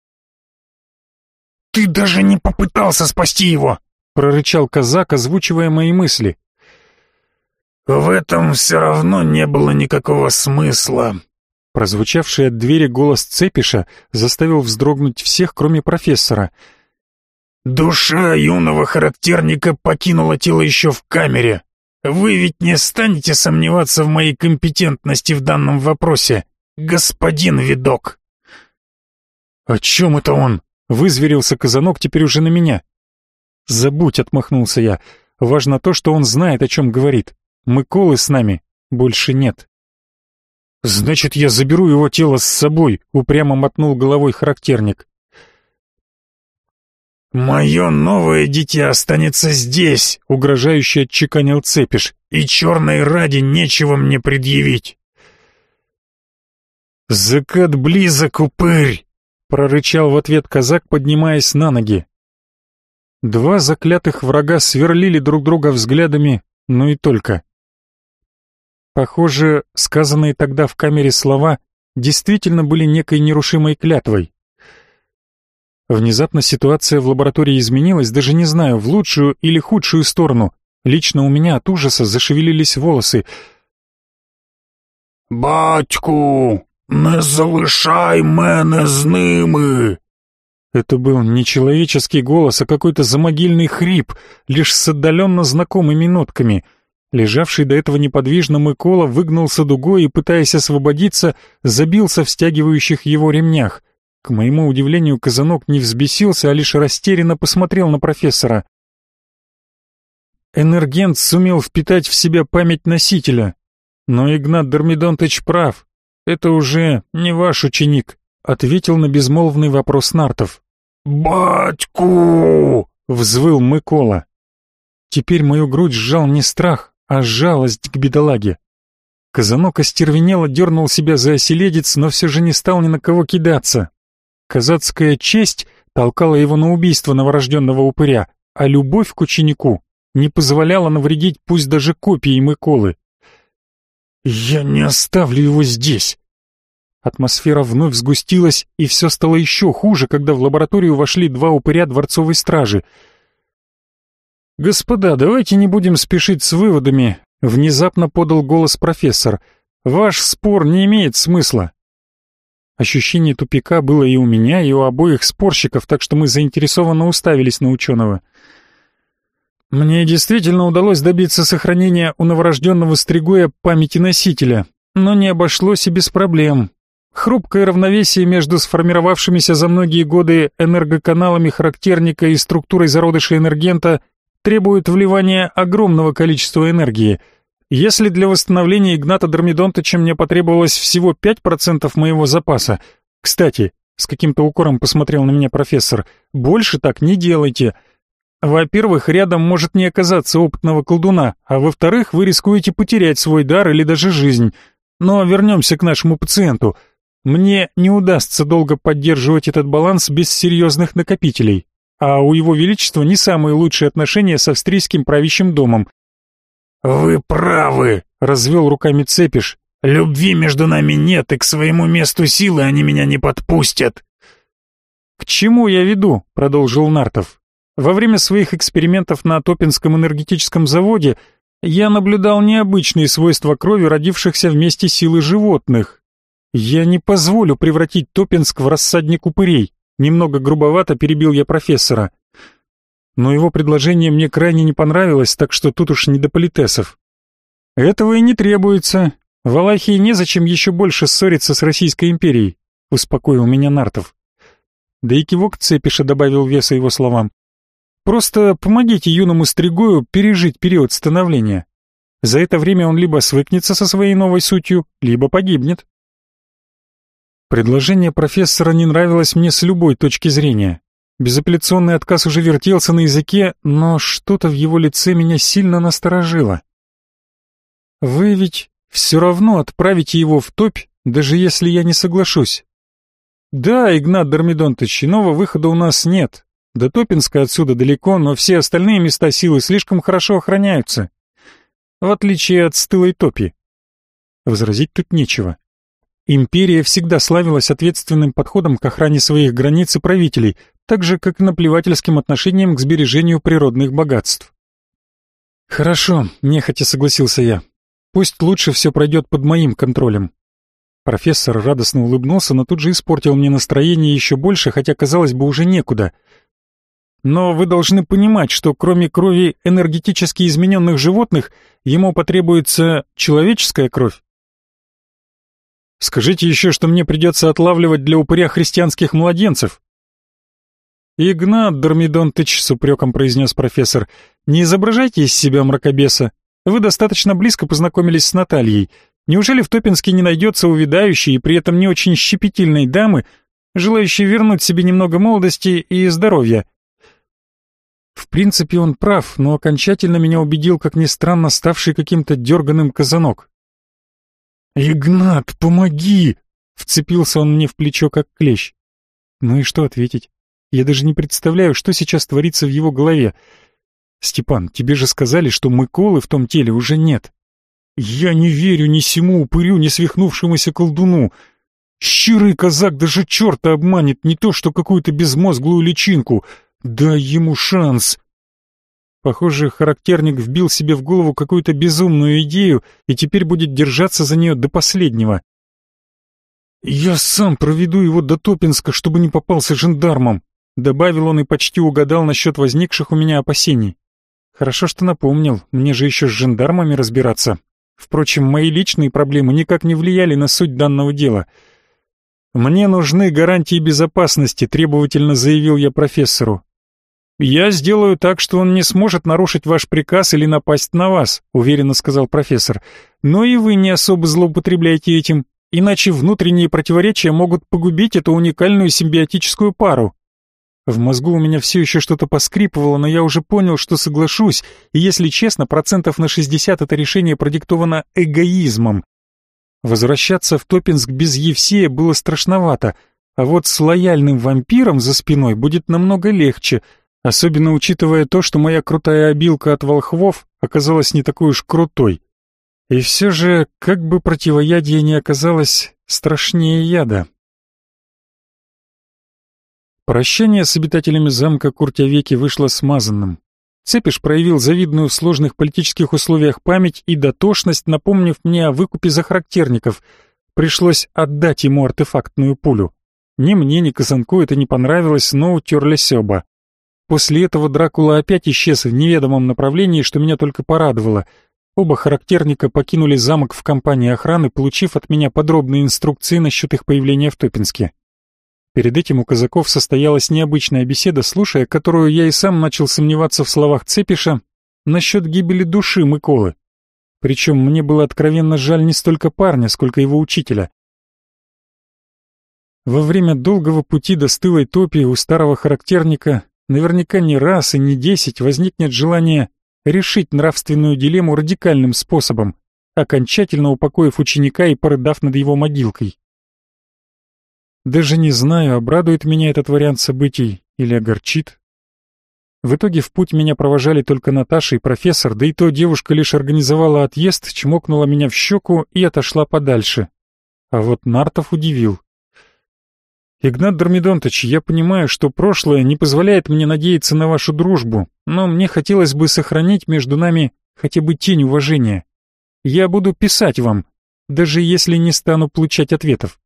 «Ты даже не попытался спасти его!» — прорычал казак, озвучивая мои мысли. «В этом все равно не было никакого смысла», Прозвучавший от двери голос Цепиша заставил вздрогнуть всех, кроме профессора. «Душа юного характерника покинула тело еще в камере. Вы ведь не станете сомневаться в моей компетентности в данном вопросе, господин видок?» «О чем это он?» — вызверился Казанок теперь уже на меня. «Забудь», — отмахнулся я. «Важно то, что он знает, о чем говорит. Мыколы с нами больше нет». «Значит, я заберу его тело с собой», — упрямо мотнул головой характерник. «Мое новое дитя останется здесь», — угрожающе отчеканил Цепиш, «и черной ради нечего мне предъявить». «Закат близок, упырь!» — прорычал в ответ казак, поднимаясь на ноги. Два заклятых врага сверлили друг друга взглядами, но и только. Похоже, сказанные тогда в камере слова действительно были некой нерушимой клятвой. Внезапно ситуация в лаборатории изменилась, даже не знаю, в лучшую или худшую сторону. Лично у меня от ужаса зашевелились волосы. «Батьку, не залишай мене з ними!» Это был не человеческий голос, а какой-то замогильный хрип, лишь с отдаленно знакомыми нотками — Лежавший до этого неподвижно Микола выгнулся дугой и, пытаясь освободиться, забился в стягивающих его ремнях. К моему удивлению, Казанок не взбесился, а лишь растерянно посмотрел на профессора. Энергент сумел впитать в себя память носителя. Но Игнат Дормидонтович прав. Это уже не ваш ученик, ответил на безмолвный вопрос Нартов. «Батьку!» — взвыл Микола. Теперь мою грудь сжал не страх, а жалость к бедолаге. Казанок остервенело дернул себя за оселедец, но все же не стал ни на кого кидаться. Казацкая честь толкала его на убийство новорожденного упыря, а любовь к ученику не позволяла навредить пусть даже копии Миколы. «Я не оставлю его здесь!» Атмосфера вновь сгустилась, и все стало еще хуже, когда в лабораторию вошли два упыря дворцовой стражи — «Господа, давайте не будем спешить с выводами», — внезапно подал голос профессор. «Ваш спор не имеет смысла». Ощущение тупика было и у меня, и у обоих спорщиков, так что мы заинтересованно уставились на ученого. Мне действительно удалось добиться сохранения у новорожденного стригоя памяти носителя, но не обошлось и без проблем. Хрупкое равновесие между сформировавшимися за многие годы энергоканалами характерника и структурой зародыша энергента — требует вливания огромного количества энергии. Если для восстановления Игната Дормидонтыча мне потребовалось всего 5% моего запаса... Кстати, с каким-то укором посмотрел на меня профессор, больше так не делайте. Во-первых, рядом может не оказаться опытного колдуна, а во-вторых, вы рискуете потерять свой дар или даже жизнь. Но вернемся к нашему пациенту. Мне не удастся долго поддерживать этот баланс без серьезных накопителей а у его величества не самые лучшие отношения с австрийским правящим домом. «Вы правы», — развел руками Цепиш. «Любви между нами нет, и к своему месту силы они меня не подпустят». «К чему я веду?» — продолжил Нартов. «Во время своих экспериментов на Топинском энергетическом заводе я наблюдал необычные свойства крови родившихся вместе силы животных. Я не позволю превратить Топинск в рассадник упырей. Немного грубовато перебил я профессора. Но его предложение мне крайне не понравилось, так что тут уж не до политесов. Этого и не требуется. Валахии незачем еще больше ссориться с Российской империей, успокоил меня Нартов. Да и кивок Цепиша добавил веса его словам. Просто помогите юному Стригою пережить период становления. За это время он либо свыкнется со своей новой сутью, либо погибнет. Предложение профессора не нравилось мне с любой точки зрения. Безапелляционный отказ уже вертелся на языке, но что-то в его лице меня сильно насторожило. «Вы ведь все равно отправите его в топь, даже если я не соглашусь». «Да, Игнат Дормидонтович, иного выхода у нас нет. До Топинска отсюда далеко, но все остальные места силы слишком хорошо охраняются. В отличие от стылой топи». Возразить тут нечего. Империя всегда славилась ответственным подходом к охране своих границ и правителей, так же, как и наплевательским отношением к сбережению природных богатств. «Хорошо», — нехотя согласился я. «Пусть лучше все пройдет под моим контролем». Профессор радостно улыбнулся, но тут же испортил мне настроение еще больше, хотя, казалось бы, уже некуда. «Но вы должны понимать, что кроме крови энергетически измененных животных, ему потребуется человеческая кровь. Скажите еще, что мне придется отлавливать для упыря христианских младенцев». «Игнат Дормидонтыч», — с упреком произнес профессор, — «не изображайте из себя мракобеса. Вы достаточно близко познакомились с Натальей. Неужели в Топинске не найдется увядающей и при этом не очень щепетильной дамы, желающей вернуть себе немного молодости и здоровья?» В принципе, он прав, но окончательно меня убедил, как ни странно, ставший каким-то дерганым казанок. «Игнат, помоги!» Вцепился он мне в плечо, как клещ. Ну и что ответить? Я даже не представляю, что сейчас творится в его голове. «Степан, тебе же сказали, что Миколы в том теле уже нет». «Я не верю ни сему упырю, ни свихнувшемуся колдуну. Щирый казак даже черта обманет, не то что какую-то безмозглую личинку. Дай ему шанс!» Похоже, характерник вбил себе в голову какую-то безумную идею и теперь будет держаться за нее до последнего. «Я сам проведу его до Топинска, чтобы не попался жандармом», добавил он и почти угадал насчет возникших у меня опасений. Хорошо, что напомнил, мне же еще с жандармами разбираться. Впрочем, мои личные проблемы никак не влияли на суть данного дела. «Мне нужны гарантии безопасности», — требовательно заявил я профессору. «Я сделаю так, что он не сможет нарушить ваш приказ или напасть на вас», — уверенно сказал профессор. «Но и вы не особо злоупотребляйте этим, иначе внутренние противоречия могут погубить эту уникальную симбиотическую пару». В мозгу у меня все еще что-то поскрипывало, но я уже понял, что соглашусь, и, если честно, процентов на 60 это решение продиктовано эгоизмом. Возвращаться в Топинск без Евсея было страшновато, а вот с лояльным вампиром за спиной будет намного легче — Особенно учитывая то, что моя крутая обилка от волхвов оказалась не такой уж крутой. И все же, как бы противоядие не оказалось страшнее яда. Прощание с обитателями замка Куртявеки вышло смазанным. Цепиш проявил завидную в сложных политических условиях память и дотошность, напомнив мне о выкупе за характерников. Пришлось отдать ему артефактную пулю. Ни мне, ни Казанку это не понравилось, но утерлись оба. После этого Дракула опять исчез в неведомом направлении, что меня только порадовало. Оба характерника покинули замок в компании охраны, получив от меня подробные инструкции насчет их появления в Топинске. Перед этим у казаков состоялась необычная беседа, слушая которую я и сам начал сомневаться в словах Цепиша насчет гибели души Миколы. Причем мне было откровенно жаль не столько парня, сколько его учителя. Во время долгого пути до стылой топи у старого характерника наверняка не раз и не десять возникнет желание решить нравственную дилемму радикальным способом, окончательно упокоив ученика и порыдав над его могилкой. Даже не знаю, обрадует меня этот вариант событий или огорчит. В итоге в путь меня провожали только Наташа и профессор, да и то девушка лишь организовала отъезд, чмокнула меня в щеку и отошла подальше. А вот Нартов удивил. «Игнат Дормидонтович, я понимаю, что прошлое не позволяет мне надеяться на вашу дружбу, но мне хотелось бы сохранить между нами хотя бы тень уважения. Я буду писать вам, даже если не стану получать ответов.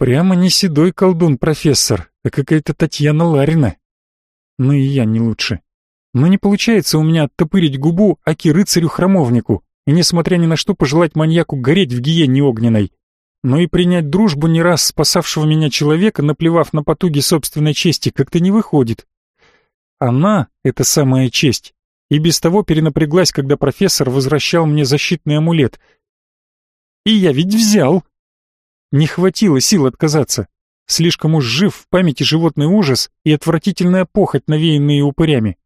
Прямо не седой колдун профессор, а какая-то Татьяна Ларина. Ну и я не лучше. Но не получается у меня оттопырить губу аки-рыцарю-храмовнику и, несмотря ни на что, пожелать маньяку гореть в гиене огненной. Но и принять дружбу не раз спасавшего меня человека, наплевав на потуги собственной чести, как-то не выходит. Она, эта самая честь, и без того перенапряглась, когда профессор возвращал мне защитный амулет. И я ведь взял. Не хватило сил отказаться. Слишком уж жив в памяти животный ужас и отвратительная похоть, навеянные упырями.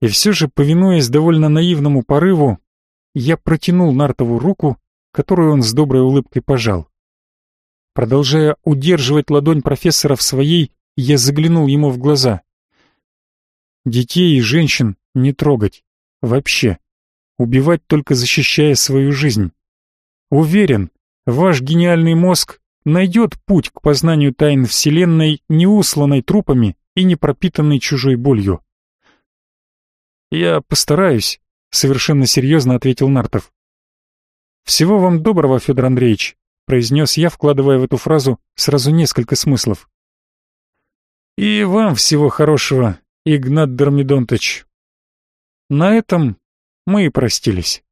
И все же, повинуясь довольно наивному порыву, я протянул Нартову руку, которую он с доброй улыбкой пожал. Продолжая удерживать ладонь профессора в своей, я заглянул ему в глаза. Детей и женщин не трогать. Вообще. Убивать только защищая свою жизнь. Уверен, ваш гениальный мозг найдет путь к познанию тайн Вселенной, не усланной трупами и не пропитанной чужой болью. «Я постараюсь», — совершенно серьезно ответил Нартов. «Всего вам доброго, Федор Андреевич», — произнес я, вкладывая в эту фразу сразу несколько смыслов. «И вам всего хорошего, Игнат Дормидонтович». На этом мы и простились.